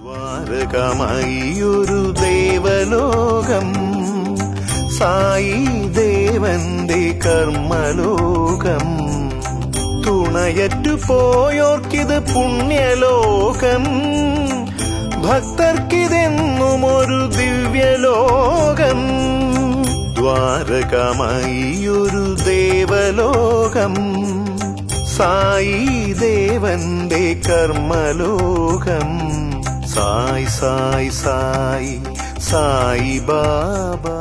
ദ്വാരകമായൊരു ദേവലോകം. സായി ദേവന്റെ കർമ്മലോകം. തുണയറ്റു പോയോർക്കിത് പുണ്യലോകം. ഭക്തർക്കിതെന്നും ഒരു ദിവ്യലോകം. ദ്വാരകമായൊരു ദേവലോകം. സായി ദേവന്റെ കർമ്മലോകം. സായി സായി സായി സായി ബാബാ